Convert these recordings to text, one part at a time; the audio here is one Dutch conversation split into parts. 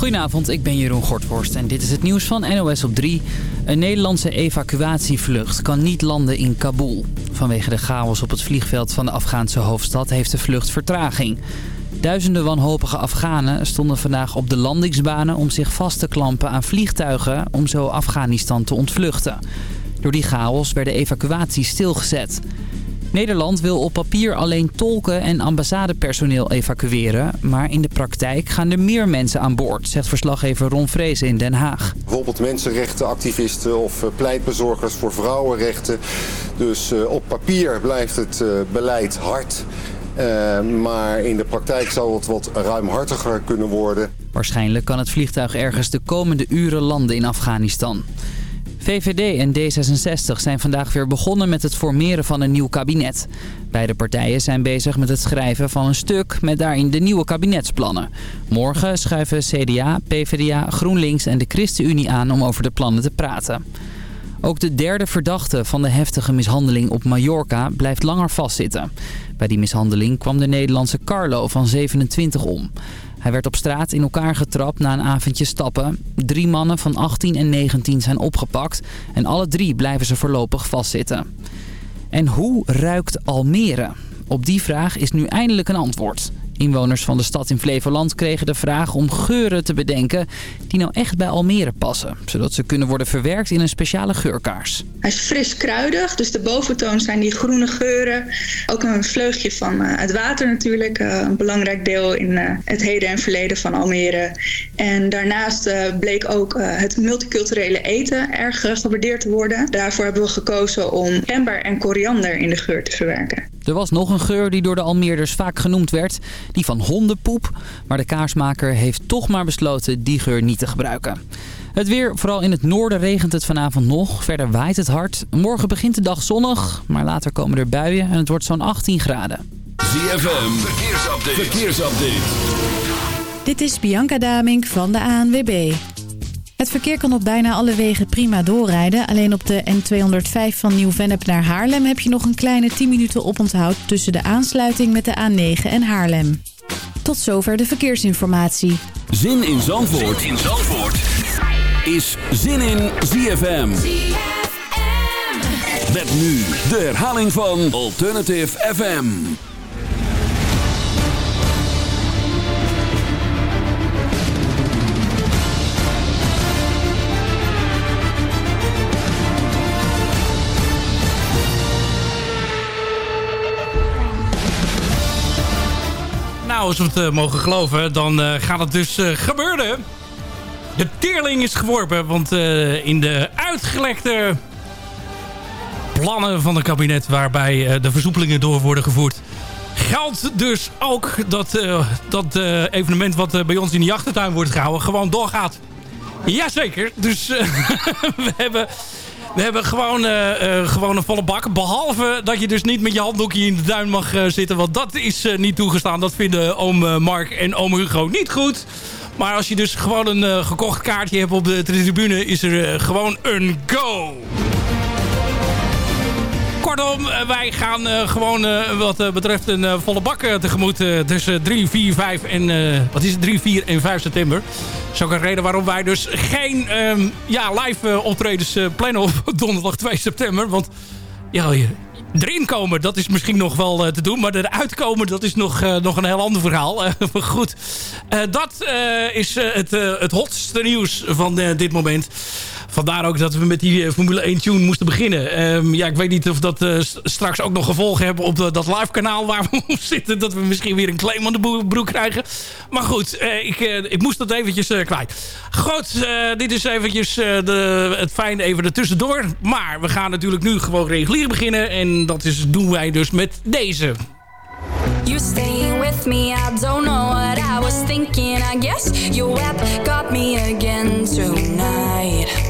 Goedenavond, ik ben Jeroen Gortworst en dit is het nieuws van NOS op 3. Een Nederlandse evacuatievlucht kan niet landen in Kabul. Vanwege de chaos op het vliegveld van de Afghaanse hoofdstad heeft de vlucht vertraging. Duizenden wanhopige Afghanen stonden vandaag op de landingsbanen om zich vast te klampen aan vliegtuigen om zo Afghanistan te ontvluchten. Door die chaos werd de evacuatie stilgezet. Nederland wil op papier alleen tolken en ambassadepersoneel evacueren. Maar in de praktijk gaan er meer mensen aan boord, zegt verslaggever Ron Vrees in Den Haag. Bijvoorbeeld mensenrechtenactivisten of eh, pleitbezorgers voor vrouwenrechten. Dus uh, op papier blijft het uh, beleid hard. Uh, maar in de praktijk zal het wat ruimhartiger kunnen worden. Waarschijnlijk kan het vliegtuig ergens de komende uren landen in Afghanistan. VVD en D66 zijn vandaag weer begonnen met het formeren van een nieuw kabinet. Beide partijen zijn bezig met het schrijven van een stuk met daarin de nieuwe kabinetsplannen. Morgen schuiven CDA, PvdA, GroenLinks en de ChristenUnie aan om over de plannen te praten. Ook de derde verdachte van de heftige mishandeling op Mallorca blijft langer vastzitten. Bij die mishandeling kwam de Nederlandse Carlo van 27 om. Hij werd op straat in elkaar getrapt na een avondje stappen. Drie mannen van 18 en 19 zijn opgepakt en alle drie blijven ze voorlopig vastzitten. En hoe ruikt Almere? Op die vraag is nu eindelijk een antwoord. Inwoners van de stad in Flevoland kregen de vraag om geuren te bedenken die nou echt bij Almere passen. Zodat ze kunnen worden verwerkt in een speciale geurkaars. Hij is fris kruidig, dus de boventoon zijn die groene geuren. Ook een vleugje van uh, het water natuurlijk, uh, een belangrijk deel in uh, het heden en verleden van Almere. En daarnaast bleek ook het multiculturele eten erg gewaardeerd te worden. Daarvoor hebben we gekozen om gember en koriander in de geur te verwerken. Er was nog een geur die door de Almeerders vaak genoemd werd, die van hondenpoep. Maar de kaarsmaker heeft toch maar besloten die geur niet te gebruiken. Het weer, vooral in het noorden regent het vanavond nog. Verder waait het hard. Morgen begint de dag zonnig, maar later komen er buien en het wordt zo'n 18 graden. ZFM, verkeersupdate. verkeersupdate. Dit is Bianca Damink van de ANWB. Het verkeer kan op bijna alle wegen prima doorrijden. Alleen op de N205 van Nieuw-Vennep naar Haarlem heb je nog een kleine 10 minuten oponthoud tussen de aansluiting met de A9 en Haarlem. Tot zover de verkeersinformatie. Zin in Zandvoort, zin in Zandvoort. is Zin in ZFM. Met nu de herhaling van Alternative FM. Nou, als we het uh, mogen geloven, dan uh, gaat het dus uh, gebeuren. De teerling is geworpen, want in de uitgelekte plannen van het kabinet... waarbij de versoepelingen door worden gevoerd... geldt dus ook dat dat evenement wat bij ons in de achtertuin wordt gehouden... gewoon doorgaat. Jazeker, dus we hebben... We hebben gewoon, uh, uh, gewoon een volle bak. Behalve dat je dus niet met je handdoekje in de duin mag uh, zitten. Want dat is niet toegestaan. Dat vinden oom Mark en oom Hugo niet goed. Maar als je dus gewoon een gekocht kaartje hebt op de tribune... is er gewoon een go. Kortom, wij gaan uh, gewoon uh, wat betreft een volle bak tegemoet tussen 3, 4, 5 en wat is het, 3, 4 en 5 september. Dat is ook een reden waarom wij dus geen um, ja, live optredens plannen op donderdag 2 september. Want ja, erin komen, dat is misschien nog wel te doen. Maar eruit komen, dat is nog, uh, nog een heel ander verhaal. Uh, goed, dat is het, het hotste nieuws van dit moment. Vandaar ook dat we met die Formule 1 tune moesten beginnen. Um, ja, ik weet niet of dat straks ook nog gevolgen hebben op de, dat live kanaal waar we op zitten. Dat we misschien weer een claim aan de broek krijgen. Maar goed, ik, ik moest dat eventjes kwijt. Goed, dit is eventjes de, het fijne even ertussendoor. Maar we gaan natuurlijk nu gewoon regulier beginnen. En dat is, doen wij dus met deze. You staying with me, I don't know what I was thinking I guess your web got me again tonight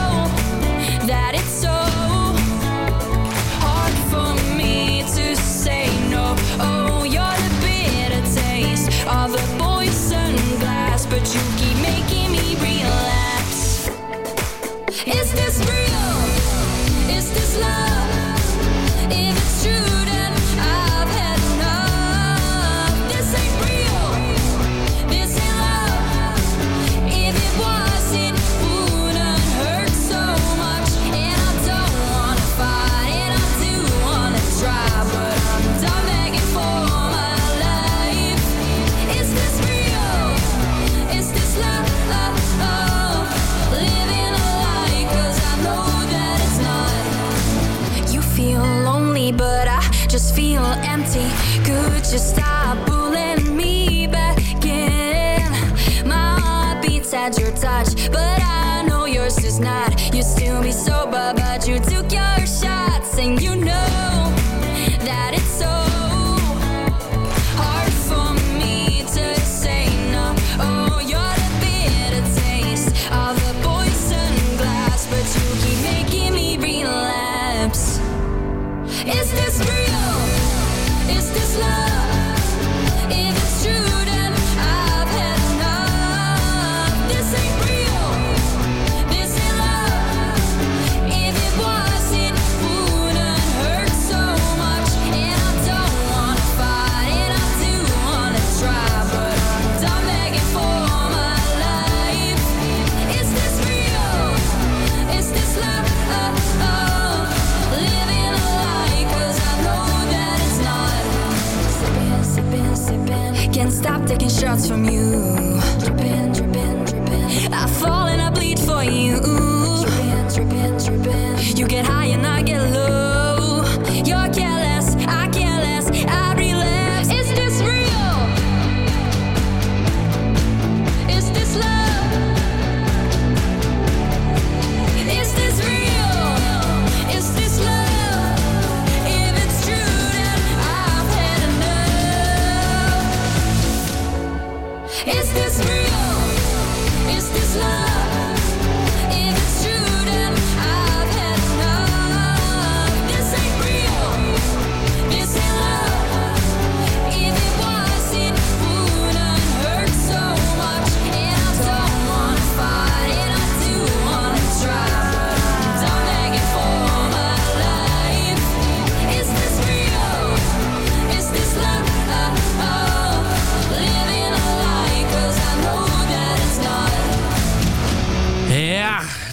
just feel empty. Could you stop pulling me back in? My heart beats at your touch, but I know yours is not.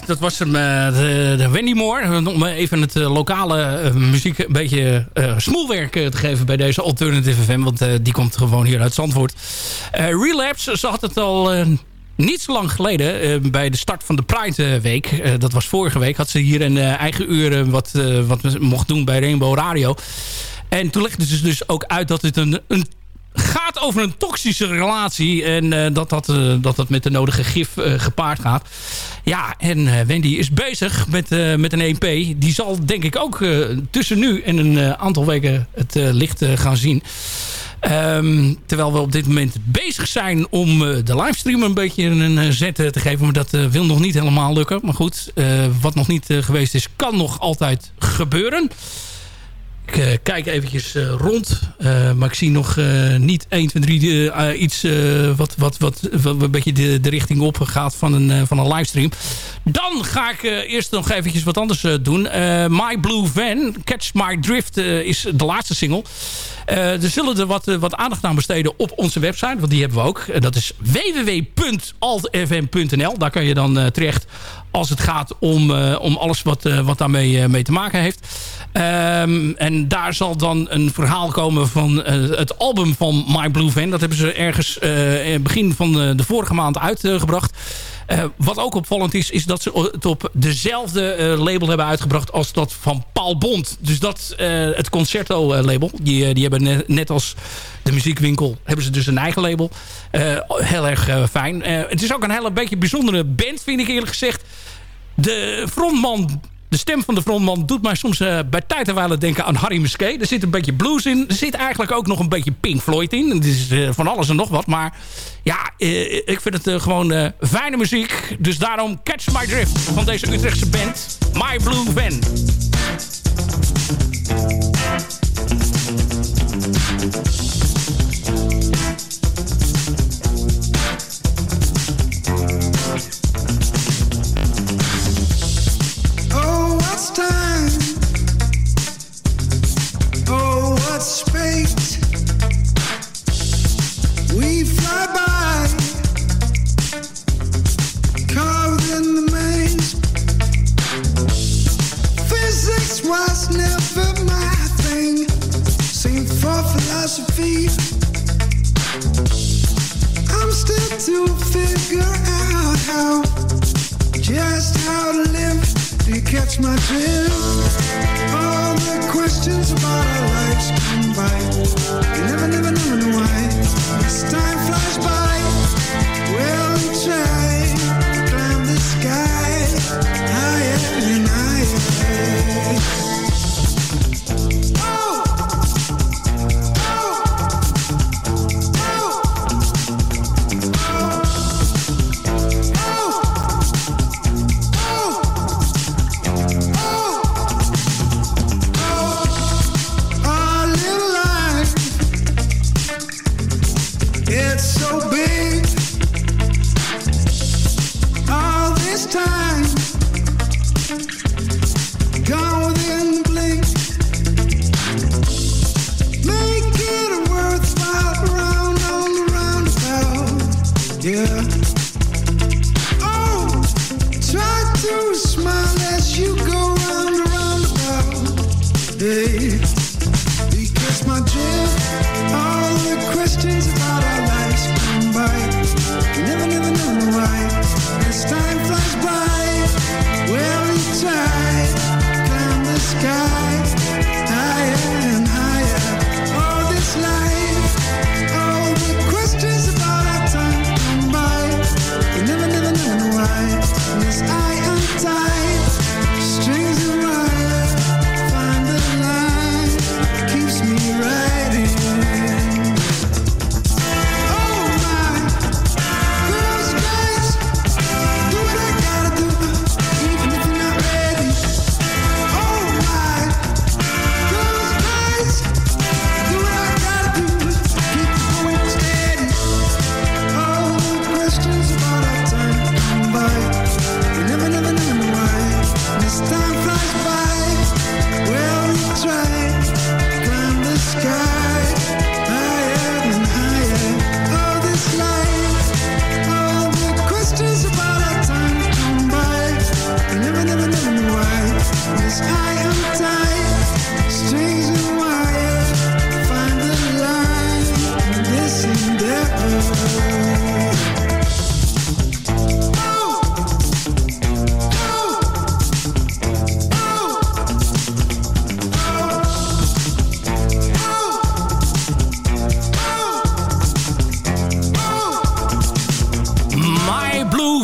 Dat was hem, eh, de, de Wendy Moore. Om even het eh, lokale eh, muziek een beetje smoelwerk te geven bij deze Alternative FM. Want die komt gewoon hier uit Zandvoort. Relapse, ze had het al... niet zo lang geleden, bij de start van de Pride Week... dat was vorige week, had ze hier een eigen uur... wat, wat mocht doen bij Rainbow Radio. En toen legde ze dus ook uit dat het een, een gaat over een toxische relatie. En eh, dat, dat, eh, dat dat met de nodige gif eh, gepaard gaat. Ja, en Wendy is bezig met, met een EP. Die zal denk ik ook tussen nu en een aantal weken het licht gaan zien. Ehm, terwijl we op dit moment bezig zijn om de livestream een beetje een zet te geven. Maar dat wil nog niet helemaal lukken. Maar goed, wat nog niet geweest is, kan nog altijd gebeuren. Ik eh, kijk eventjes eh, rond. eh, maar ik zie nog niet 1, 2, 3 eh, eh, iets wat, wat, wat, wat een beetje de, de richting op gaat van een, van een livestream. Dan ga ik eerst nog eventjes wat anders doen. My Blue Van, Catch My Drift is de laatste single. Er zullen er wat, wat aandacht aan besteden op onze website. Want die hebben we ook. Dat is www.altfm.nl. Daar kan je dan terecht als het gaat om, eh, om alles wat, eh, wat daarmee eh, mee te maken heeft. Ehm, en daar zal dan een verhaal komen van het album van My Blue Van. Dat hebben ze ergens begin van de vorige maand uitgebracht. Eh, wat ook opvallend is, is dat ze het op dezelfde eh, label hebben uitgebracht als dat van Paul Bond. Dus dat, eh, het Concerto label. Die, die hebben net, als de muziekwinkel, hebben ze dus een eigen label. Heel erg fijn. Het is ook een hele beetje bijzondere band, vind ik eerlijk gezegd. De frontman de stem van de frontman doet mij soms eh, bij tijd en wijle denken aan Harry Musquet. Er zit een beetje blues in. Er zit eigenlijk ook nog een beetje Pink Floyd in. Het is eh, van alles en nog wat. Maar ja, eh, ik vind het gewoon fijne muziek. Dus daarom Catch My Drift van deze Utrechtse band. My Blue Van. Oh, what's space? We fly by, in the maze. Physics was never my thing. Philosophy. I'm still to figure out how, just how to live. You catch my drift? All the questions. about our lives come by. You never, never, never know why. As time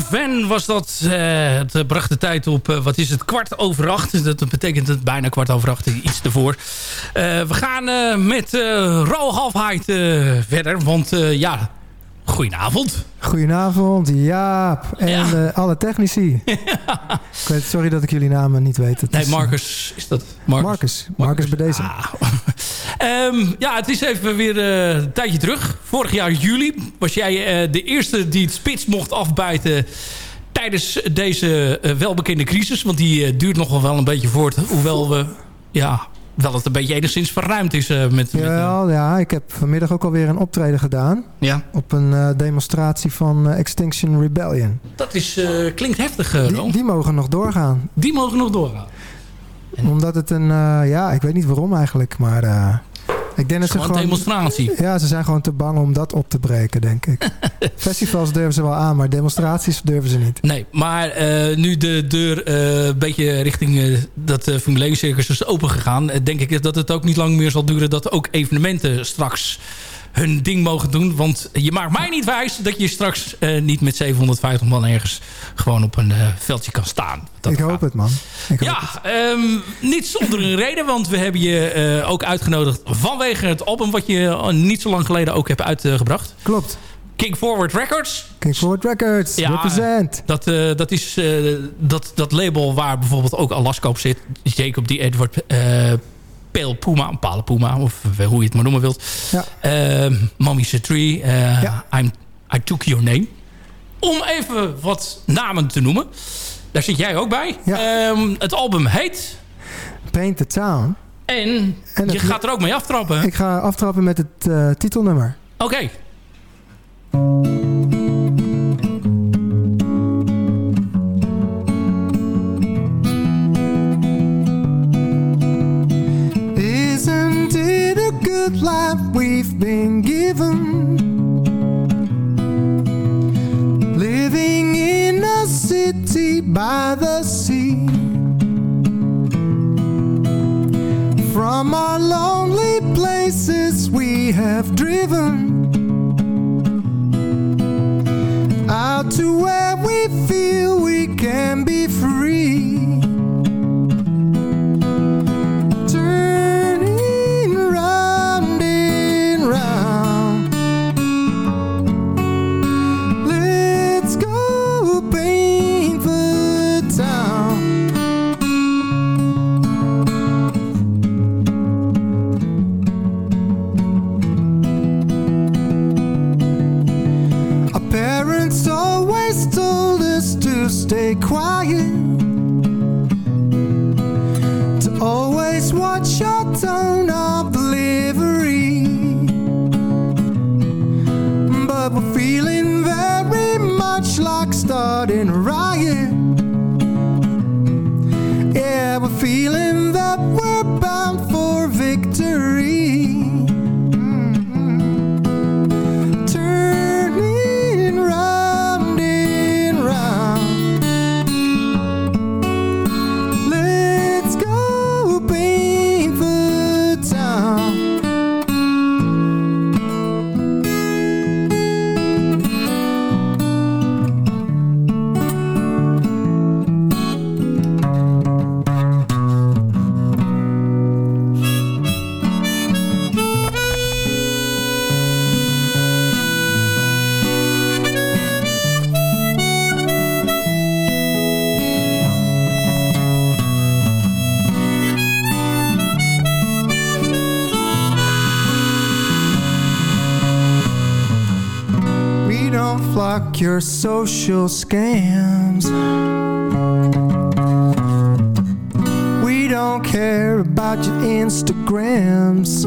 Van was dat. eh, het bracht de tijd op, eh, wat is het, kwart over acht. Dat betekent het bijna kwart over acht, iets ervoor. Eh, we gaan eh, met uh, Halfheid eh, verder. Want eh, ja, goedenavond. Goedenavond, Jaap en Ja. eh, alle technici. Weet, sorry dat ik jullie namen niet weet. Het Nee, is, Marcus is dat. eh, Marcus. Marcus bij deze. Ah. Ehm, ja, het is even weer eh, een tijdje terug. Vorig jaar juli was jij eh, de eerste die het spits mocht afbijten tijdens deze eh, welbekende crisis. Want die eh, duurt nog wel een beetje voort. Hoewel we, ja, wel het een beetje enigszins verruimd is eh, met... met Jawel, ja, ik heb vanmiddag ook alweer een optreden gedaan. ja, Op een eh, demonstratie van eh, Extinction Rebellion. dat is, eh, klinkt heftig, eh, Die, die mogen nog doorgaan. Die mogen nog doorgaan. Omdat het een, eh, ja, ik weet niet waarom eigenlijk, maar eh, ik denk dat ze Gewoon demonstratie. Ja, ze zijn gewoon te bang om dat op te breken, denk ik. Festivals durven ze wel aan, maar demonstraties durven ze niet. Nee, maar eh, nu de deur eh, een beetje richting eh, dat eh, Formule 1 circus is opengegaan... denk ik dat het ook niet lang meer zal duren... dat ook evenementen straks hun ding mogen doen. Want je maakt mij niet wijs dat je straks eh, niet met 750 man ergens... gewoon op een eh, veldje kan staan. Dat ik gaat. hoop het, man. Ik Ja, ehm, niet zonder een reden, want we hebben je eh, ook uitgenodigd vanwege het album wat je niet zo lang geleden ook hebt uitgebracht. het. Klopt. King Forward Records. King Forward Records, Ja, represent. Dat, dat is dat, dat label waar bijvoorbeeld ook Alaska op zit. Jacob D. Edward eh Pale Puma, Pale Puma, of hoe je het maar noemen wilt. Ja. Eh, Mommy's Tree, eh, Ja. I'm, I Took Your Name. Om even wat namen te noemen. Daar zit jij ook bij. Ja. Ehm, het album heet... Paint the Town. En, En je gaat er ook mee aftrappen. Ik ga aftrappen met het eh, titelnummer. Oké. We've been given? Living in a city by the sea. From our lonely places we have driven social scams. We don't care about your Instagrams.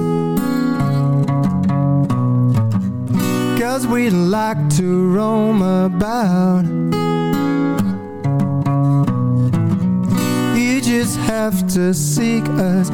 Cause we like to roam about. You just have to seek us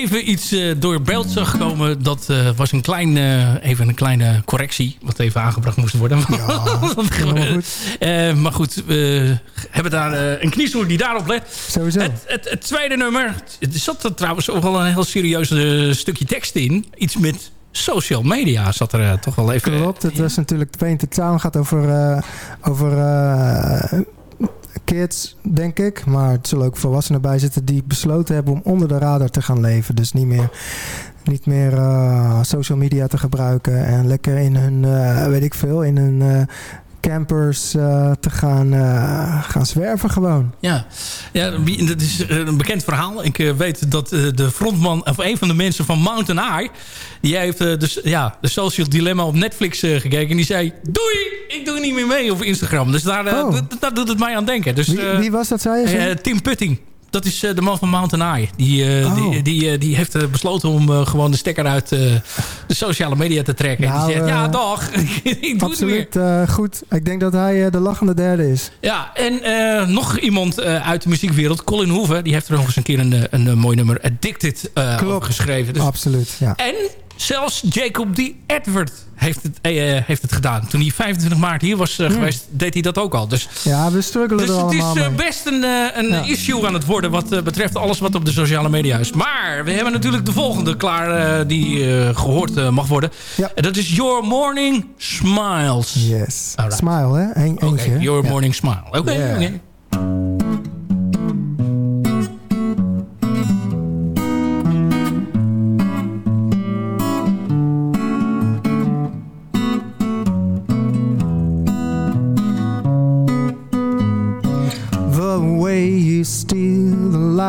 even iets eh, door beeld zag komen, dat eh, was een, klein, eh, even een kleine correctie. Wat even aangebracht moest worden. Gebeurde. goed. Maar goed, we hebben daar een kniestoer die daarop let. Sowieso. Het, het, het tweede nummer, er zat er trouwens ook wel een heel serieus stukje tekst in. Iets met social media zat er toch wel even... Klopt, het was natuurlijk Paint the Town gaat over, eh, over kids, denk ik. Maar het zullen ook volwassenen bij zitten die besloten hebben om onder de radar te gaan leven. Dus niet meer, niet meer eh, social media te gebruiken en lekker in hun, eh, weet ik veel, in hun eh, campers eh, te gaan, eh, gaan zwerven gewoon. Ja, ja dat is eh, een bekend verhaal. Ik weet dat de frontman, of een van de mensen van Mountain High... die heeft dus, ja, de Social Dilemma op Netflix gekeken... en die zei, doei, ik doe niet meer mee op Instagram. Dus daar, Oh. daar doet het mij aan denken. Dus, Wie, wie was dat, zei je? Tim Putting. Dat is eh, de man van Mountain High. Die, eh, Oh. die, die, eh, die heeft besloten om gewoon de stekker uit de sociale media te trekken. en Nou, die zegt, ja dag, ik doe het. Absoluut goed. Ik denk dat hij de lachende derde is. Ja, en nog iemand uit de muziekwereld, Colin Hoeven... die heeft er nog eens een keer een, een, mooi nummer Addicted over geschreven. Dus, Absoluut, ja. en zelfs Jacob D. Edward heeft het, eh, heeft het gedaan. Toen hij 25 maart hier was eh, geweest, deed hij dat ook al. Dus, Ja, we struggelen dus er het is allemaal eh, best een, een Ja. issue aan het worden... wat betreft alles wat op de sociale media is. Maar we hebben natuurlijk de volgende klaar die eh, gehoord eh, mag worden. Ja. En dat is Your Morning Smiles. Yes. Alright. Smile, hè? Eentje. hè? Your Ja. Morning Smile. Oké, Yeah. oké.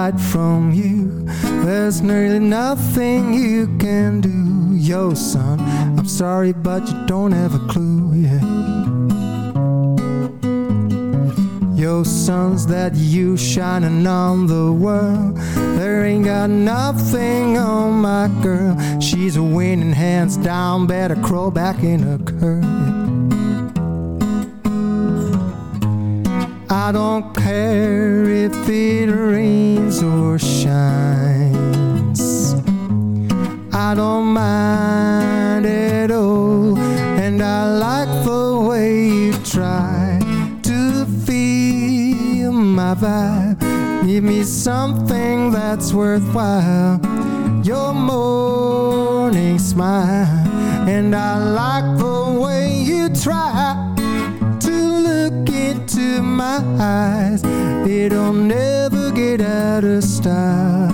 Light from you There's nearly nothing you can do Yo, son, I'm sorry, but you don't have a clue yet. Yo, sons, that you shining on the world. There ain't got nothing on my girl. She's a winning hands down, better crawl back in her curve. I don't care if it rains or shines. I don't mind at all, and I like the way you try to feel my vibe. Give me something that's worthwhile. Your morning smile, and I like the way you try into my eyes. It'll never get out of style.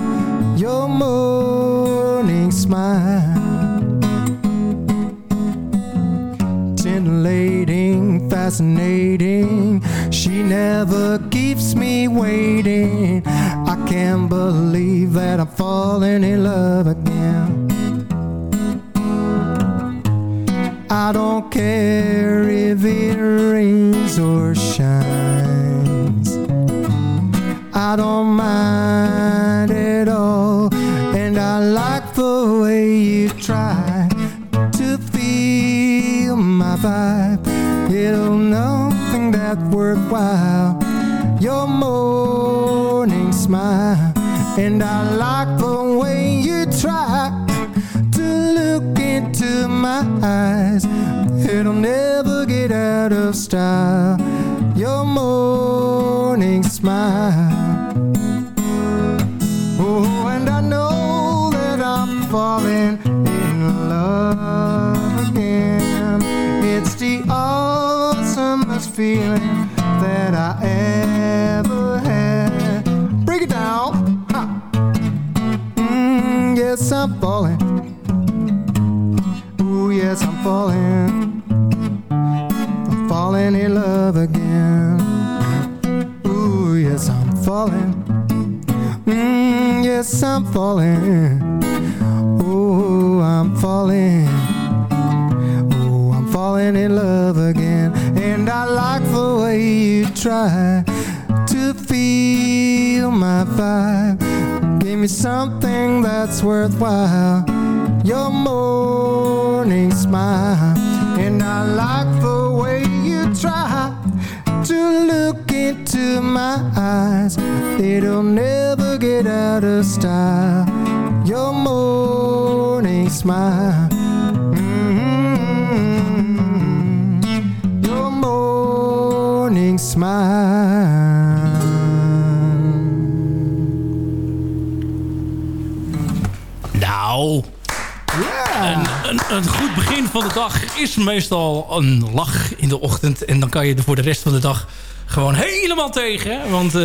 Your morning smile. Titillating, fascinating. She never keeps me waiting. I can't believe that I'm falling in love again. I don't care if it rains or shines. I don't mind at all, and I like the way you try to feel my vibe. It'll nothing that worthwhile. Your morning smile, and I like the way you try to look into my eyes. It'll never get out of style. Your morning smile. Feeling that I ever had. Break it down. Ha. Mm, yes, I'm falling. Ooh, yes, I'm falling. I'm falling in love again. Ooh, yes, I'm falling. Mm, yes, I'm falling. Try to feel my vibe. Give me something that's worthwhile. Your morning smile. And I like the way you try to look into my eyes. It'll never get out of style. Your morning smile. Smile. Nou, een, een, een goed begin van de dag is meestal een lach in de ochtend. En dan kan je er voor de rest van de dag gewoon helemaal tegen. Want eh,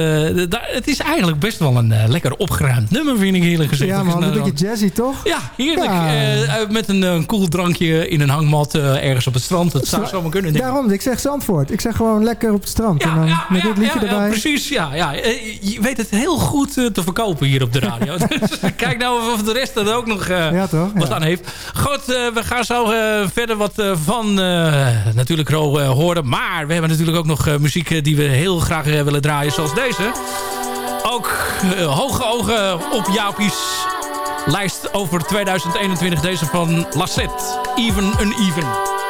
het is eigenlijk best wel een eh, lekker opgeruimd nummer, vind ik eerlijk gezegd. Ja, Dus, een beetje jazzy, toch? Ja, heerlijk. Ja. Eh, met een, koel drankje in een hangmat ergens op het strand. Dat zou zomaar kunnen. denk. Daarom, ik zeg Zandvoort. Ik zeg gewoon lekker op het strand. en dan met dit liedje ja, ja, erbij. precies. Ja, ja. Je weet het heel goed te verkopen hier op de radio. Dus Kijk nou of de rest er ook nog Ja, toch? wat Ja. aan heeft. Goed, we gaan zo verder wat van natuurlijk Ro horen. Maar we hebben natuurlijk ook nog muziek eh, die we heel graag eh, willen draaien. Zoals deze. Ook eh, hoge ogen op Jaapie's lijst over 2021. Deze van Lassette. Even Uneven. I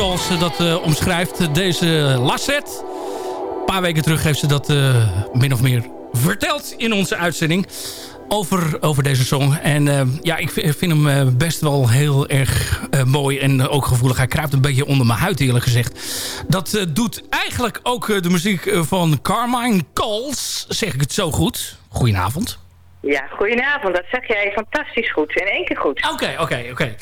zoals ze dat eh, omschrijft. Deze Lasset. Een paar weken terug heeft ze dat eh, min of meer verteld in onze uitzending. Over, over deze song. En eh, ja, ik vind hem best wel heel erg mooi en ook gevoelig. Hij kruipt een beetje onder mijn huid eerlijk gezegd. Dat doet eigenlijk ook de muziek van Carmine Calls. Zeg ik het zo goed? Goedenavond. Ja, goedenavond. Dat zeg jij fantastisch goed. In één keer goed. Oké, oké, oké.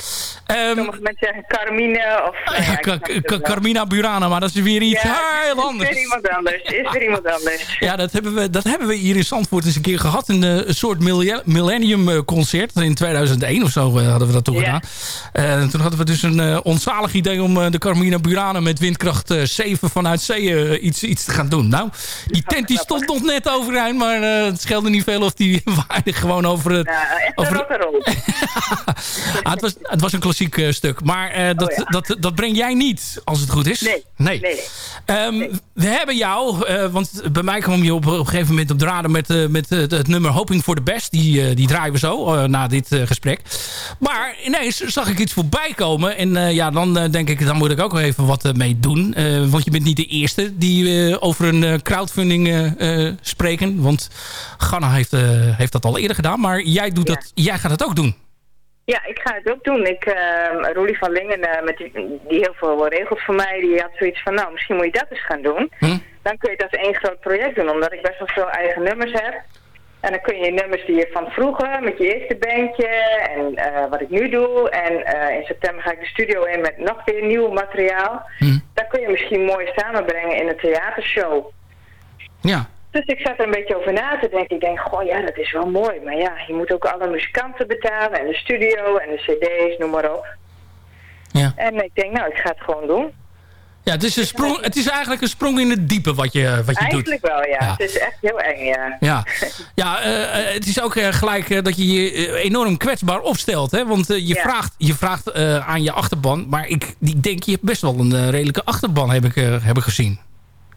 Ehm, Sommige mensen zeggen Carmine of... nou ja. Carmina Burana, maar dat is weer iets Ja, heel Is anders. weer iemand anders. Is weer iemand anders. Ja, dat hebben, we, dat hebben we hier in Zandvoort eens een keer gehad. Een, eh, een soort millennium- eh, concert. In 2001 of zo eh, hadden we dat toen gedaan. Toen hadden we dus een eh, onzalig idee om de Carmina Burana met windkracht eh, 7 vanuit zee iets, iets te gaan doen. Nou, die tent die stond nog net overeind, maar het scheelde niet veel of die waarde gewoon over het... Ja, echt over- een rock'n'roll. Ah, het, was, het was een klassiek eh, stuk, maar eh, dat, Oh, ja. dat, dat breng jij niet, als het goed is. Nee, nee. nee. Ehm, We hebben jou, eh, want bij mij kwam je op, op een gegeven moment op draden met, met het nummer Hoping for the Best. Die, die draaien we zo na dit gesprek. Maar ineens zag ik iets voorbij komen. En ja, dan denk ik, dan moet ik ook wel even wat mee doen. Want je bent niet de eerste die over een crowdfunding spreken. Want Ganna heeft, heeft dat al eerder gedaan. Maar jij, doet Ja. dat, jij gaat het ook doen. Ja, ik ga het ook doen. Ik, uh, Roelie van Lingen, eh, met die, die heel veel regelt voor mij, die had zoiets van, nou, misschien moet je dat eens gaan doen. Hm? Dan kun je dat één groot project doen, omdat ik best wel veel eigen nummers heb. En dan kun je nummers die je van vroeger, met je eerste bandje en eh, wat ik nu doe. En eh, in september ga ik de studio in met nog weer nieuw materiaal. Hm. Dat kun je misschien mooi samenbrengen in een theatershow. Ja. Dus ik zat er een beetje over na te denken. Ik denk, goh, ja, dat is wel mooi. Maar ja, je moet ook alle muzikanten betalen en de studio en de cd's, noem maar op. Ja. En ik denk, nou, ik ga het gewoon doen. Ja, het is, een sprong, het is eigenlijk een sprong in het diepe wat je, wat je doet. Eigenlijk wel, ja. Ja. Het is echt heel eng, ja. Ja, ja eh, eh, het is ook eh, gelijk dat je je enorm kwetsbaar opstelt. Hè? Want je Ja. vraagt, je vraagt aan je achterban. Maar ik, ik denk, je hebt best wel een redelijke achterban, heb ik, heb ik gezien.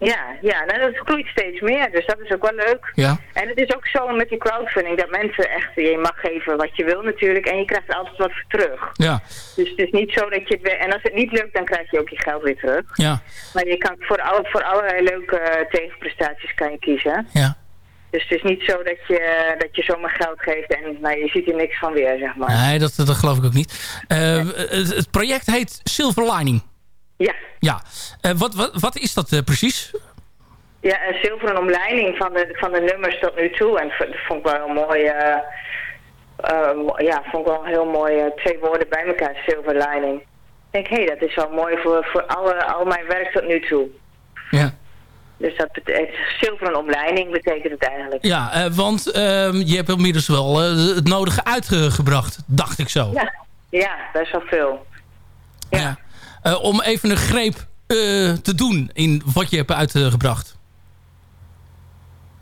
Ja, ja, nou, dat groeit steeds meer. Dus dat is ook wel leuk. Ja, En het is ook zo met die crowdfunding dat mensen echt, je mag geven wat je wil natuurlijk. En je krijgt er altijd wat voor terug. ja, Dus het is niet zo dat je het weer, en als het niet lukt, dan krijg je ook je geld weer terug. ja, Maar je kan voor, alle, voor allerlei leuke eh, tegenprestaties kan je kiezen. ja. Dus het is niet zo dat je, dat je zomaar geld geeft en nou, je ziet er niks van weer, zeg maar. Nee, dat, dat geloof ik ook niet. Eh, het, het project heet Silver Lining. Ja, Ja, Eh, wat, wat, wat is dat eh, precies? ja een zilveren omleiding van de, van de nummers tot nu toe. En dat vond ik wel een mooi, eh, ja, vond ik wel heel mooi, twee woorden bij elkaar, silver lining. Ik denk, hé, hey, dat is wel mooi voor, voor alle, al mijn werk tot nu toe. Ja, Dus dat betekent, zilveren omleiding betekent het eigenlijk. ja want ehm, je hebt inmiddels wel het nodige uitgebracht, dacht ik zo. Ja, ja best wel veel. Ja. Om even een greep eh, te doen in wat je hebt uitgebracht.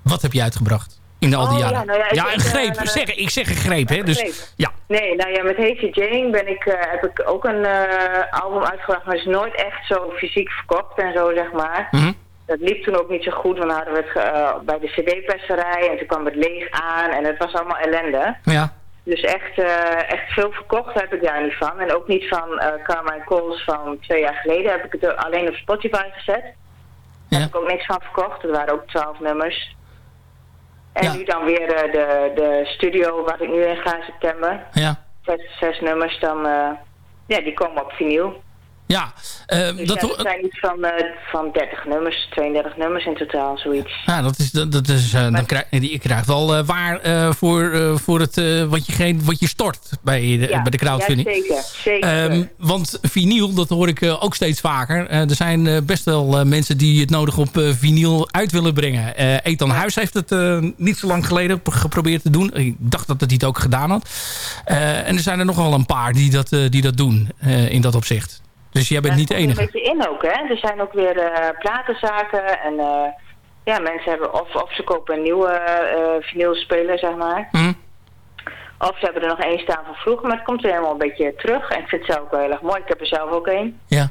Wat heb je uitgebracht in al die Oh, jaren? ja, nou ja, een greep. eh, zeg, ik zeg een greep, hè. Dus, greep. ja. Nee, nou ja, met Hazy Jane ben ik, eh, heb ik ook een eh, album uitgebracht, maar het is nooit echt zo fysiek verkocht en zo, zeg maar. Mhm. Dat liep toen ook niet zo goed, want dan hadden we het eh, bij de cd-perserij en toen kwam het leeg aan en het was allemaal ellende. ja. Dus echt, eh, echt veel verkocht heb ik daar niet van. En ook niet van eh Carmine Coles van twee jaar geleden heb ik het alleen op Spotify gezet. Daar Ja. heb ik ook niks van verkocht, er waren ook twaalf nummers. En Ja. nu dan weer eh, de, de studio waar ik nu in ga in september Ja. zes, zes nummers, dan ja, die komen op vinyl. Ja. eh, Dus dat, ja, er zijn iets van, eh, van 30 nummers, 32 nummers in totaal, zoiets. ja, dat is, dat, dat is, eh, dan krijg, je krijgt wel waar voor, voor het, wat, je geen, wat je stort bij de, Ja, bij de crowdfunding. Ja, zeker. zeker. Ehm, want vinyl, dat hoor ik ook steeds vaker. Er zijn best wel mensen die het nodig op vinyl uit willen brengen. Ethan Huis heeft het niet zo lang geleden pro- geprobeerd te doen. Ik dacht dat hij het ook gedaan had. En er zijn er nog wel een paar die dat, die dat doen in dat opzicht. Dus jij bent niet de enige. een beetje in ook, hè. Er zijn ook weer eh, platenzaken en eh, ja, mensen hebben of, of ze kopen een nieuwe eh vinylspeler, zeg maar. Hm? Of ze hebben er nog één staan van vroeger, maar het komt weer helemaal een beetje terug. En ik vind het zelf ook wel heel erg mooi. Ik heb er zelf ook één. Ja.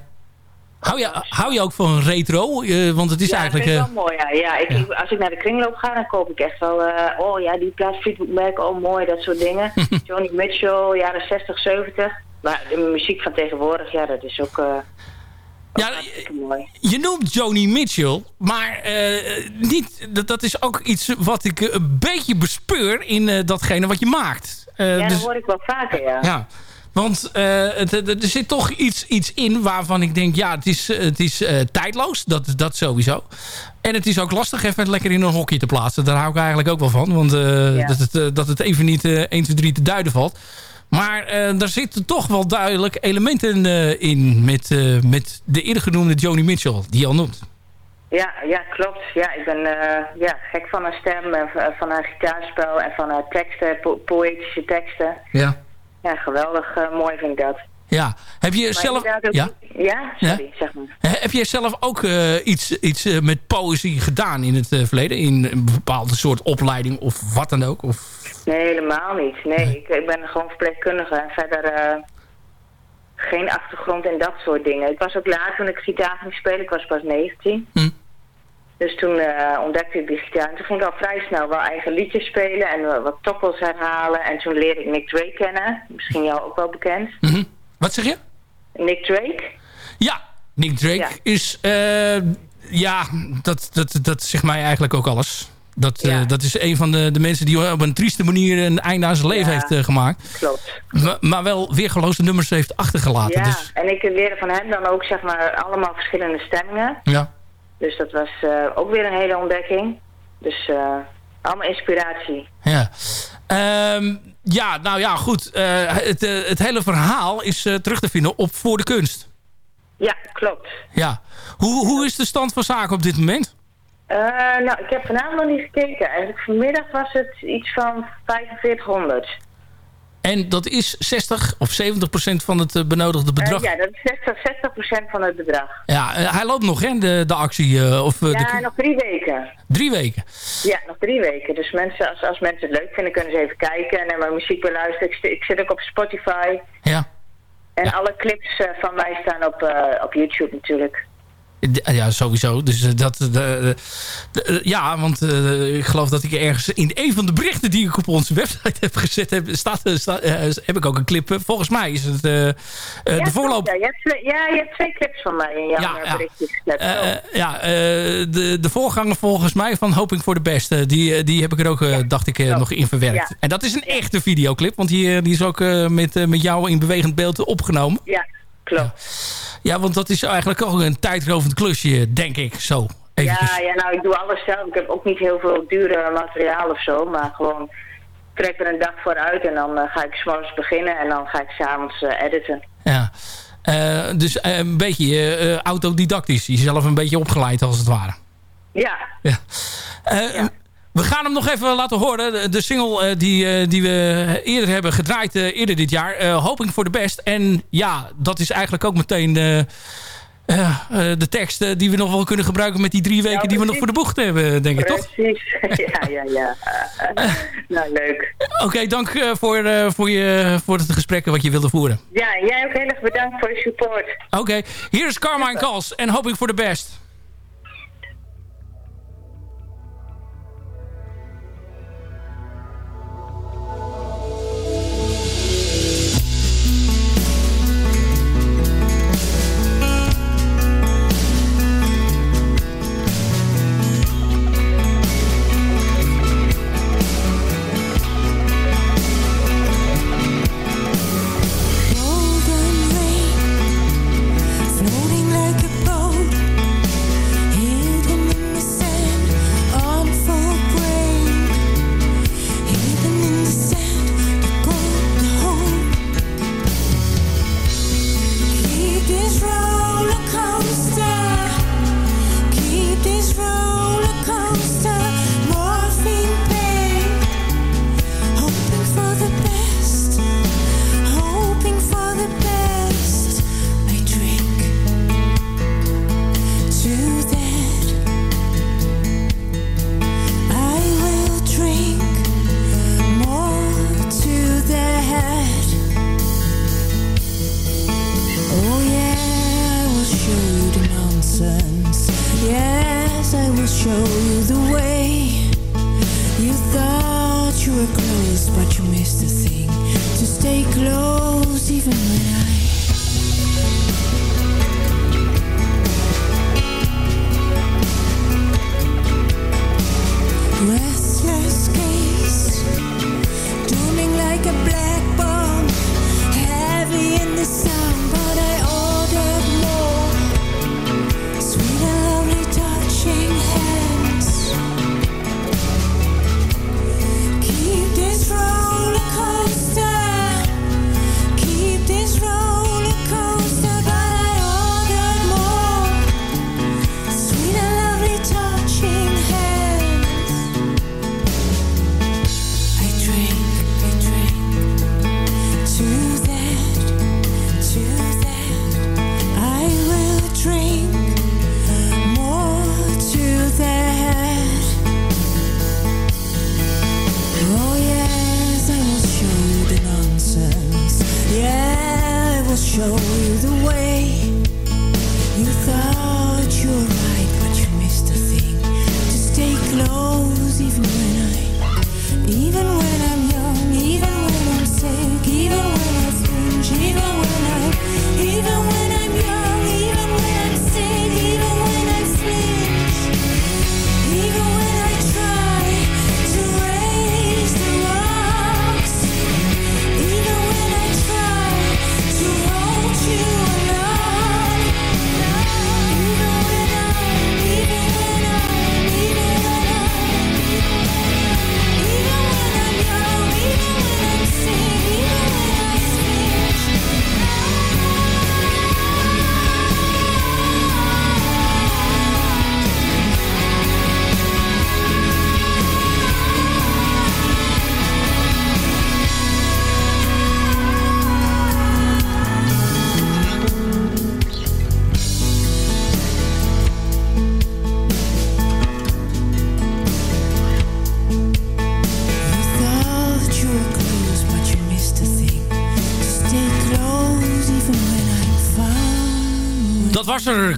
Hou je, hou je ook van retro? Eh, want het is ja, eigenlijk... eh, het wel mooi, ja. ja, ik, Ja. als ik naar de kringloop ga, dan koop ik echt wel... oh ja, die plaat Fleetwood Mac, oh mooi, dat soort dingen. Johnny Mitchell, jaren 60, 70. Maar de muziek van tegenwoordig, ja, dat is ook, eh, ook Ja, hartstikke mooi. Je noemt Joni Mitchell, maar eh, niet, dat, dat is ook iets wat ik eh, een beetje bespeur in eh, datgene wat je maakt. Eh, ja, dus- dat hoor ik wel vaker, ja. Ja, want eh, het, er zit toch iets, iets in waarvan ik denk... ja, het is, het is eh, tijdloos, dat, dat sowieso. En het is ook lastig even lekker in een hokje te plaatsen. Daar hou ik eigenlijk ook wel van. Want eh, Ja. dat, het, eh, dat het even niet eh 1, 2, 3 te duiden valt. Maar eh daar zitten toch wel duidelijk elementen eh, in... Met, eh, met de eerder genoemde Joni Mitchell, die je al noemt. Ja, ja, klopt. Ja, ik ben ja, gek van haar stem, en van haar gitaarspel en van haar teksten, po- poëtische teksten. Ja. Ja, geweldig mooi vind ik dat. Ja, heb je Maar zelf... ook- Ja? Ja, sorry, zeg maar. Heb jij zelf ook iets, iets met poëzie gedaan in het verleden? In een bepaalde soort opleiding of wat dan ook? Of... Nee, helemaal niet. Nee, Ik, ik ben gewoon verpleegkundige en verder eh, geen achtergrond in dat soort dingen. Ik was ook laat toen ik gitaar ging spelen, ik was pas 19. Hm. Dus toen eh, ontdekte ik die gitaar. En toen ging ik al vrij snel wel eigen liedjes spelen en wat toppels herhalen. En toen leerde ik Nick Drake kennen. Misschien jou ook wel bekend. Mhm. Wat zeg je? Nick Drake? Ja, Nick Drake Ja. is... eh, ja, dat, dat, dat zegt mij eigenlijk ook alles. Dat, eh, dat is een van de, de mensen die op een trieste manier een einde aan zijn leven Ja. heeft eh, gemaakt. Klopt. Ma- maar wel weergeloosde nummers heeft achtergelaten. Ja, Dus, en ik leerde van hem dan ook zeg maar allemaal verschillende stemmingen. ja. Dus dat was eh, ook weer een hele ontdekking. Dus allemaal inspiratie. Ja. Ehm, ja, nou ja, goed. Het, het hele verhaal is terug te vinden op Voor de Kunst. Ja, klopt. Ja. Hoe, hoe is de stand van zaken op dit moment? Eh, nou, ik heb vanavond nog niet gekeken. Eigenlijk vanmiddag was het iets van 4500. En dat is 60 of 70 procent van het eh, benodigde bedrag. Eh, ja, dat is 60, 60 procent van het bedrag. Ja, hij loopt nog, hè, de, de actie. of, ja, de, nog drie weken. Drie weken. Ja, nog drie weken. Dus mensen, als, als mensen het leuk vinden, kunnen ze even kijken en mijn muziek beluisteren. Ik, ik zit ook op Spotify. Ja. En alle clips van mij staan op, op YouTube natuurlijk. Ja, sowieso. Dus eh, dat... de- de- eh, ja, want eh, ik geloof dat ik ergens in een van de berichten die ik op onze website heb gezet heb, staat, eh, sta- eh, heb ik ook een clip. Eh, Volgens mij is het eh, eh, ja, de voorloop... Ja, je hebt twee, ja, je hebt twee clips van mij in jouw Ja, eh, ja. berichtjes. Eh, Oh. eh, ja, eh, de, de voorganger volgens mij van Hoping for the Best. eh, die, eh, die heb ik er ook, eh, dacht ik, eh, nog in verwerkt. Ja. En dat is een echte videoclip. Want die, eh, die is ook eh, met, eh, met jou in bewegend beeld opgenomen. ja, klopt. Ja, want dat is eigenlijk ook een tijdrovend klusje, denk ik. Zo, eventjes. Ja, ja, nou, ik doe alles zelf. Ik heb ook niet heel veel dure materiaal of zo, maar gewoon trek er een dag voor uit en dan eh, ga ik s'morgens beginnen en dan ga ik s'avonds eh editen. Ja. Eh, dus een beetje autodidactisch. Jezelf een beetje opgeleid als het ware. Ja, Ja. Eh, We gaan hem nog even laten horen. De, de single eh, die, eh, die we eerder hebben gedraaid, eh, eerder dit jaar. Hoping for the Best. En ja, dat is eigenlijk ook meteen de, de tekst die we nog wel kunnen gebruiken... met die drie weken Ja, die we nog voor de boeg hebben, denk ik, toch? precies. ja, ja, ja. nou, leuk. Oké, dank voor, voor, je, voor het gesprek wat je wilde voeren. Ja, jij ook heel erg bedankt voor je support. Oké, hier is Carmine Kals en Hoping for the Best.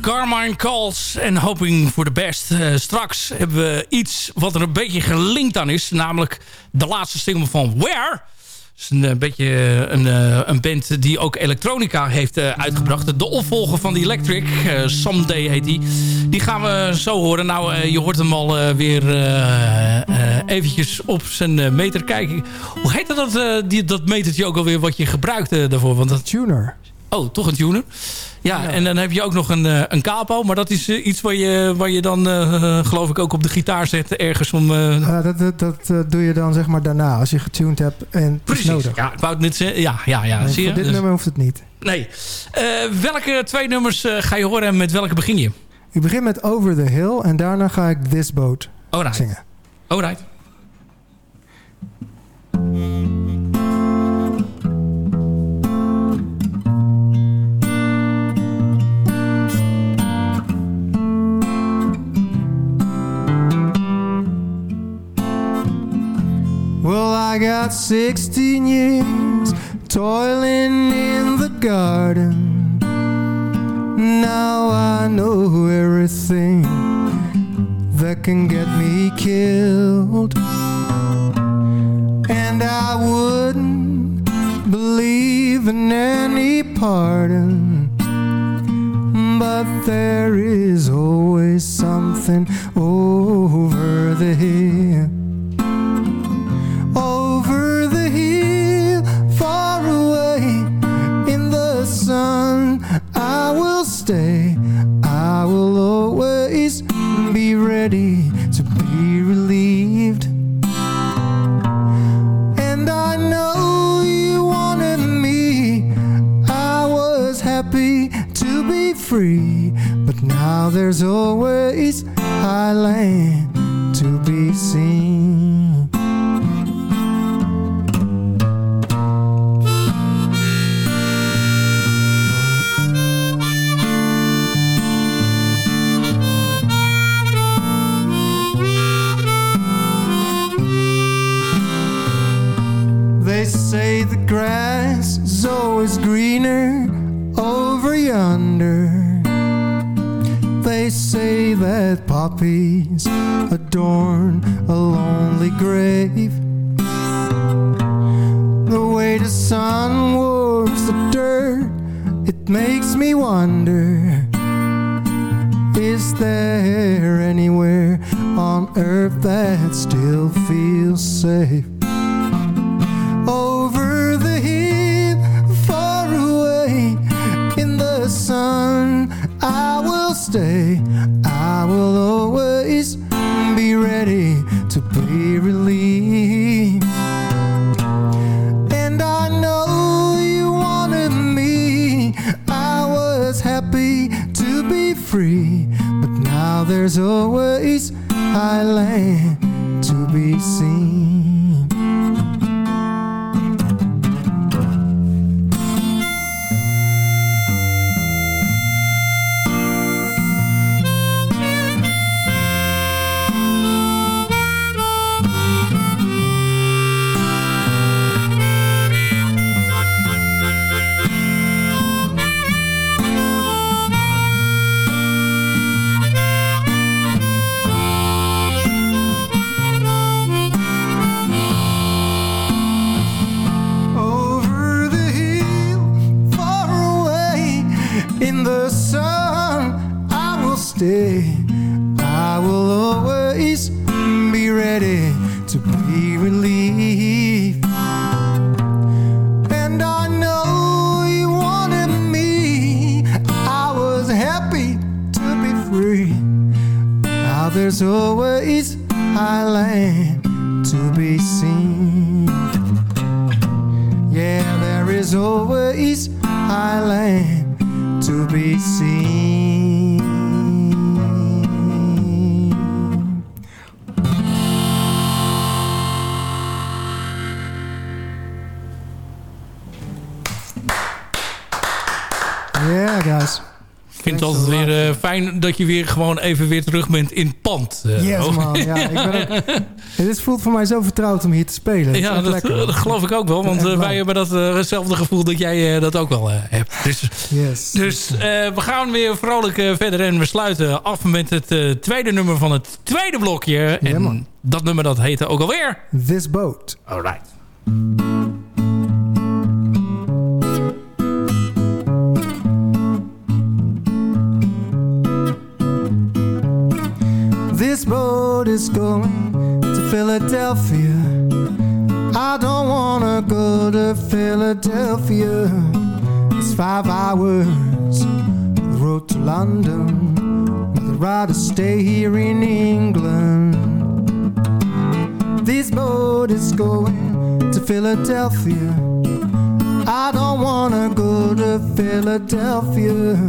Carmine Calls en Hoping for the Best. Eh, straks hebben we iets wat er een beetje gelinkt aan is. Namelijk de laatste single van Where. Is een eh, beetje eh, een, een band die ook elektronica heeft uitgebracht. De opvolger van die Electric, eh, Someday heet die. Die gaan we zo horen. Nou, je hoort hem al weer eventjes op zijn meter kijken. Hoe heet dat, die, dat metertje ook alweer wat je gebruikt daarvoor? Want dat... Tuner. Oh, toch een tuner. Ja, en dan heb je ook nog een, eh, een capo. Maar dat is eh, iets waar je, waar je dan, eh, geloof ik, ook op de gitaar zet. Ergens om... Ah, dat dat, dat doe je dan zeg maar daarna, als je getuned hebt en het is precies. nodig. Ja, ik wou het net zeggen. Ja, ja, ja. Nee, zie je? dit Dus- nummer hoeft het niet. nee. Welke twee nummers ga je horen en met welke begin je? Ik begin met Over the Hill en daarna ga ik This Boat Alright. zingen. Alright. Well, I got 16 years toiling in the garden. Now I know everything that can get me killed. And I wouldn't believe in any pardon. But there is always something over the hill ready to be relieved. And I know you wanted me, I was happy to be free. But now there's always high land is always greener over yonder. They say that poppies adorn a lonely grave. The way way the sun warms the dirt, it makes me wonder. Is there anywhere on earth that still feels safe? Stay. I will always be ready to be relieved. And I know you wanted me. I was happy to be free. But now there's always high land to be seen. Dat je weer gewoon even weer terug bent in het pand. eh, Yes, man. Ja, ik ben ook, het is, voelt voor mij zo vertrouwd om hier te spelen. Ja, dat, geloof ik ook wel. Want eh, wij hebben dat, eh, hetzelfde gevoel dat jij dat ook wel hebt. Dus, Yes. dus we gaan weer vrolijk verder. En we sluiten af met het tweede nummer van het tweede blokje. en man. dat nummer dat heette ook alweer... This boat. Alright. This boat is going to Philadelphia. I don't wanna go to Philadelphia. It's five hours the road to London. I'd rather stay here in England. This boat is going to Philadelphia. I don't wanna go to Philadelphia.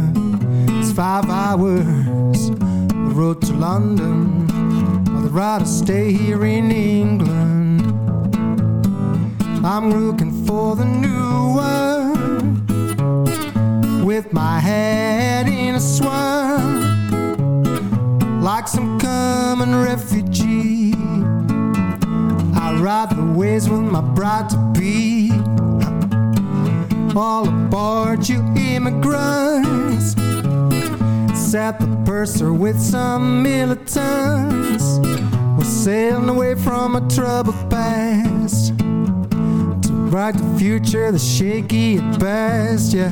It's five hours the road to London. Rather stay here in England. I'm looking for the new one with my head in a swirl, like some common refugee. I ride the waves with my bride to be. All aboard, you immigrants Sat the purser with some militants sailing away from a troubled past To a the future that's shaky at best, yeah.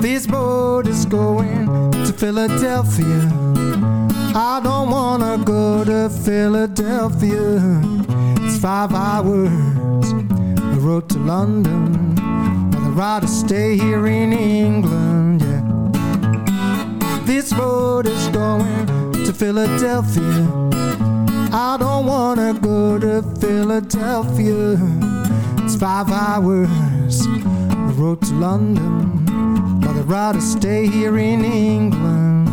This boat is going to Philadelphia. I don't wanna go to Philadelphia. It's five hours The road to London. I'd rather stay here in England, yeah. This boat is going to Philadelphia. I don't wanna go to Philadelphia. It's five hours the road to London, but I'd rather stay here in England.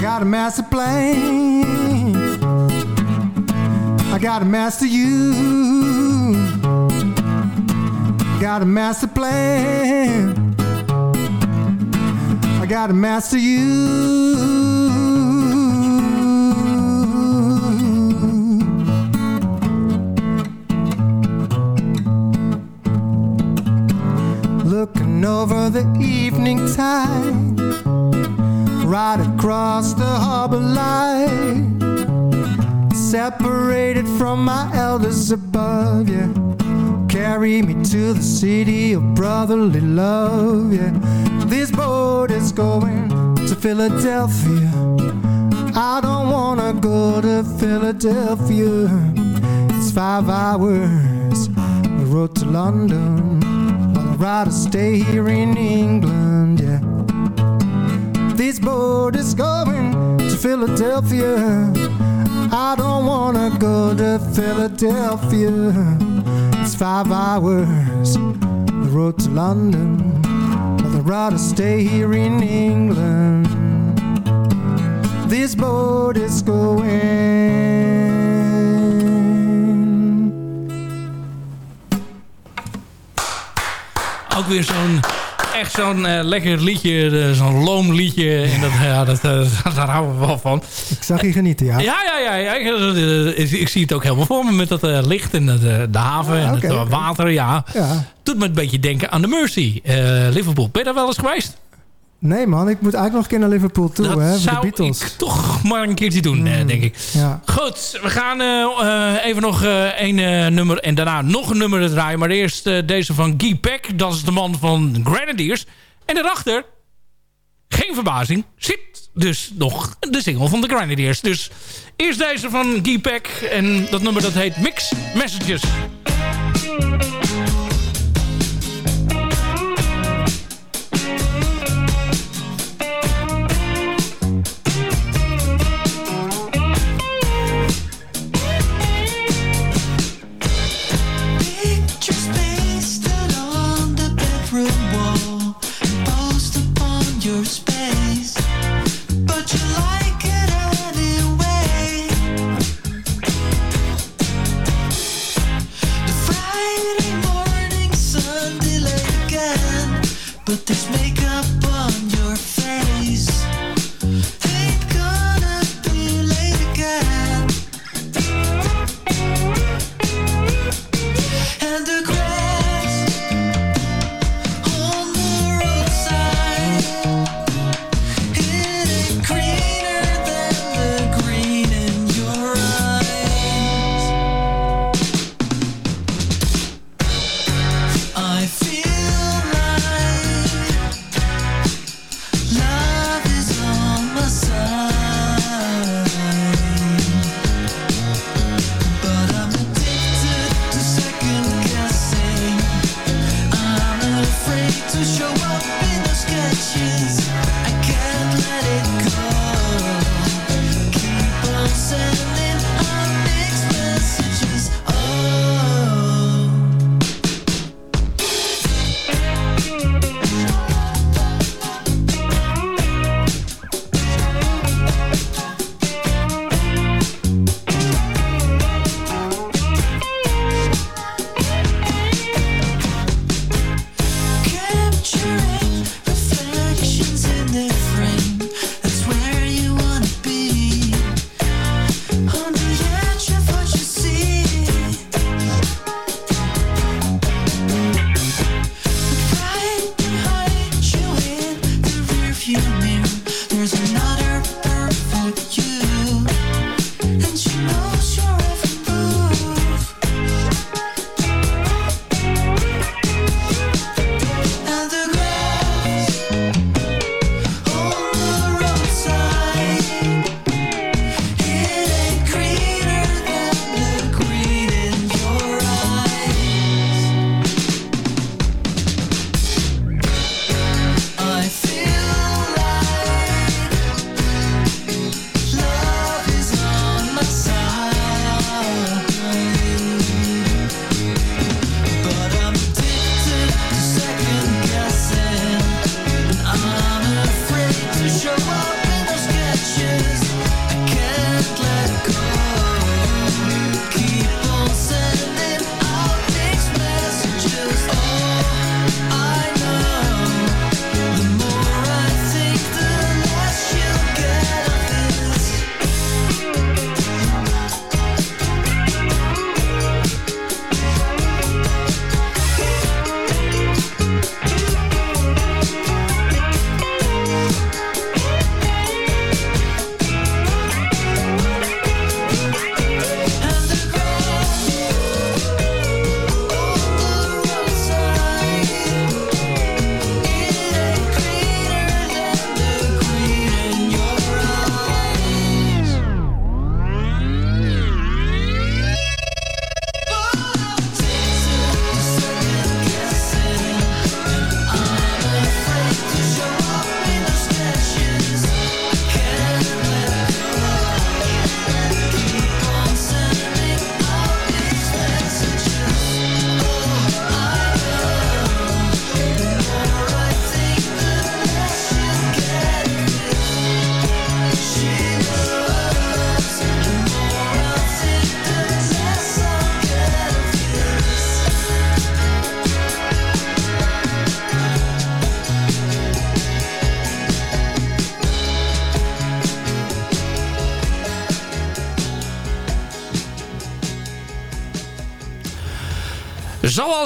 Got a master plan. I got a master you. Got a master plan. I got a master you. Over the evening tide, right across the harbor line. separated from my elders above, yeah. Carry me to the city of brotherly love, yeah. This boat is going to Philadelphia. I don't wanna go to Philadelphia. It's five hours, the road to London. Rather stay here in England, yeah. This boat is going to Philadelphia. I don't wanna go to Philadelphia. It's five hours, the road to London. But I'd rather stay here in England. This boat is going. Ook weer zo'n echt zo'n eh, lekker liedje, eh, zo'n loom liedje. En dat, ja, dat, eh, daar houden we wel van. Ik zag je genieten, ja. Ja, ja, ja. ja ik, ik- zie het ook helemaal voor me met dat licht en eh, de haven en oké, het water. Ja. Ja. Doet me een beetje denken aan de Mercy. Liverpool. Ben je daar wel eens geweest? Nee man, ik moet eigenlijk nog een keer naar Liverpool toe, dat hè, voor de zou Beatles. ik toch maar een keertje doen, eh, denk ik. Ja. Goed, we gaan eh, eh, even nog één nummer en daarna nog een nummer draaien. Maar eerst deze van Guy Peck. Dat is de man van Grenadiers. En daarachter, geen verbazing, zit dus nog de single van de Grenadiers. Dus eerst deze van Guy Peck. En dat nummer dat heet Mix Messages.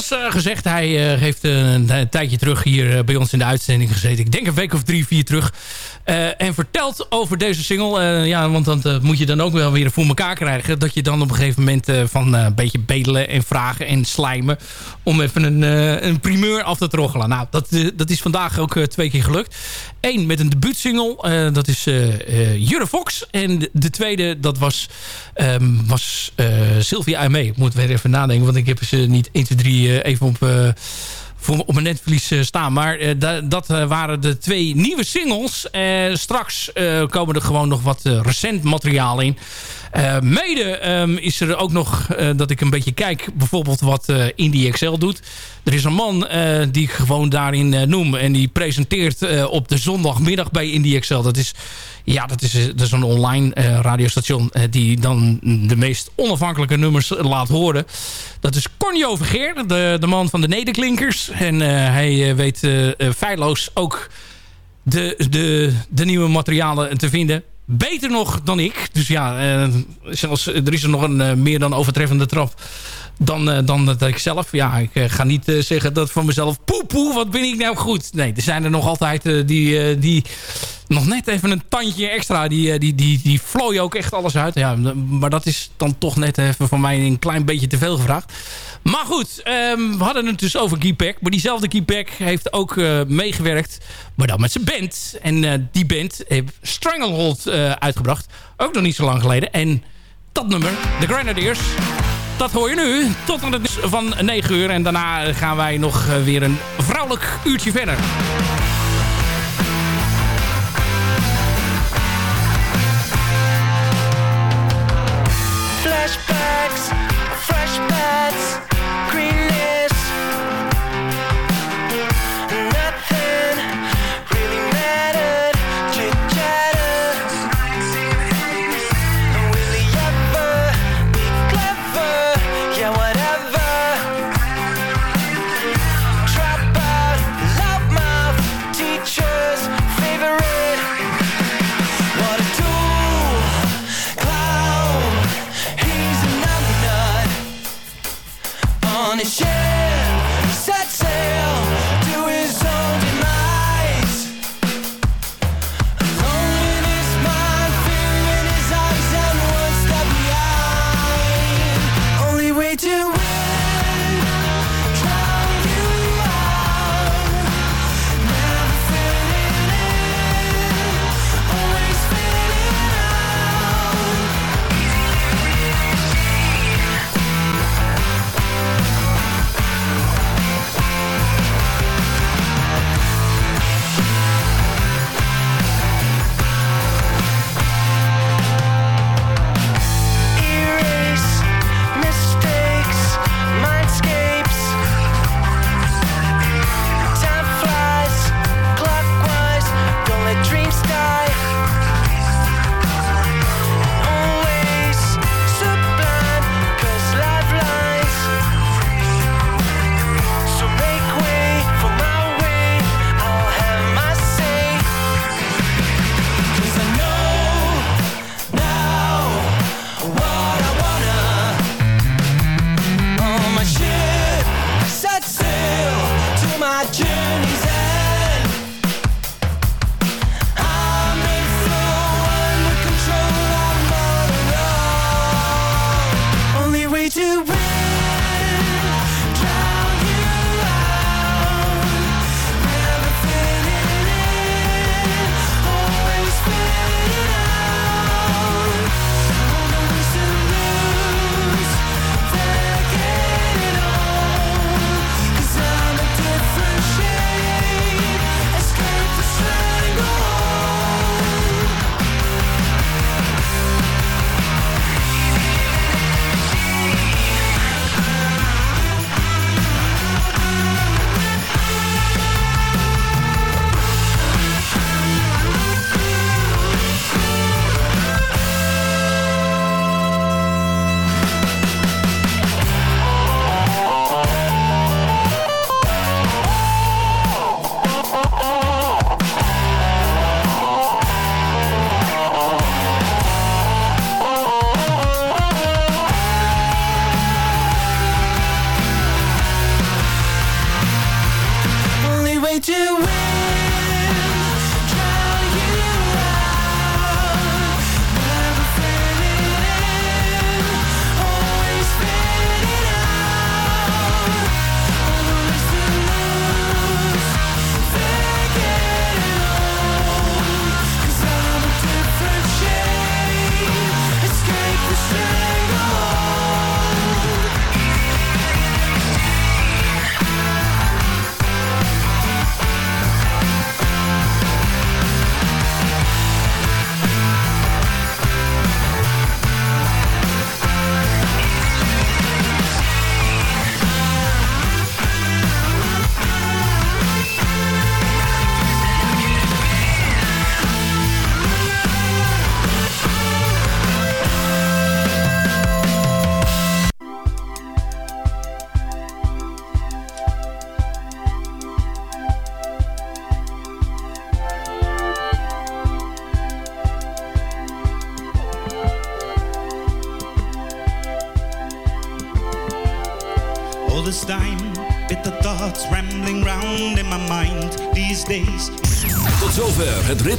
Zoals eh, gezegd, hij eh, heeft een, een tijdje terug hier eh, bij ons in de uitzending gezeten. Ik denk een week of drie, vier terug. Eh, en vertelt over deze single. Eh, ja, want dat eh, moet je dan ook wel weer voor elkaar krijgen. Dat je dan op een gegeven moment van een beetje bedelen en vragen en slijmen. Om even een, een primeur af te troggelen. Nou, dat, dat is vandaag ook twee keer gelukt. Eén met een debuutsingle. dat is Jure Fox. En de, de tweede, dat was, ehm, was Sylvia Aimee. Ik moet weer even nadenken, want ik heb ze niet 1, 2, 3 even op... voor, op mijn netvlies eh, staan. Maar eh, da- dat eh, waren de twee nieuwe singles. Straks komen er gewoon nog wat recent materiaal in. Eh, mede ehm, is er ook nog eh, dat ik een beetje kijk... bijvoorbeeld wat eh, Indie Excel doet. Er is een man die ik gewoon daarin noem... en die presenteert op de zondagmiddag bij Indie Excel. Dat is, ja, dat is, dat is een online radiostation... die dan de meest onafhankelijke nummers laat horen. Dat is Cornio Vergeer, de, de man van de Nederklinkers. En hij weet feilloos ook de, de, de nieuwe materialen te vinden. Beter nog dan ik. Dus ja, eh, zelfs, er is er nog een eh, meer dan overtreffende trap dan, eh, dan dat ik zelf. Ja, ik eh, ga niet eh, zeggen dat van mezelf... poe poe, wat ben ik nou goed. Nee, er zijn er nog altijd die, die nog net even een tandje extra. Die, die, die, die vlooien ook echt alles uit. Ja, maar dat is dan toch net even van mij een klein beetje te veel gevraagd. Maar goed, ehm, we hadden het dus over Guy Peck. Maar diezelfde Guy Peck heeft ook meegewerkt. Maar dan met zijn band. En die band heeft Stranglehold eh, uitgebracht. Ook nog niet zo lang geleden. En dat nummer, The Grenadiers... Dat hoor je nu tot aan het van 9 uur. En daarna gaan wij nog eh, weer een vrouwelijk uurtje verder.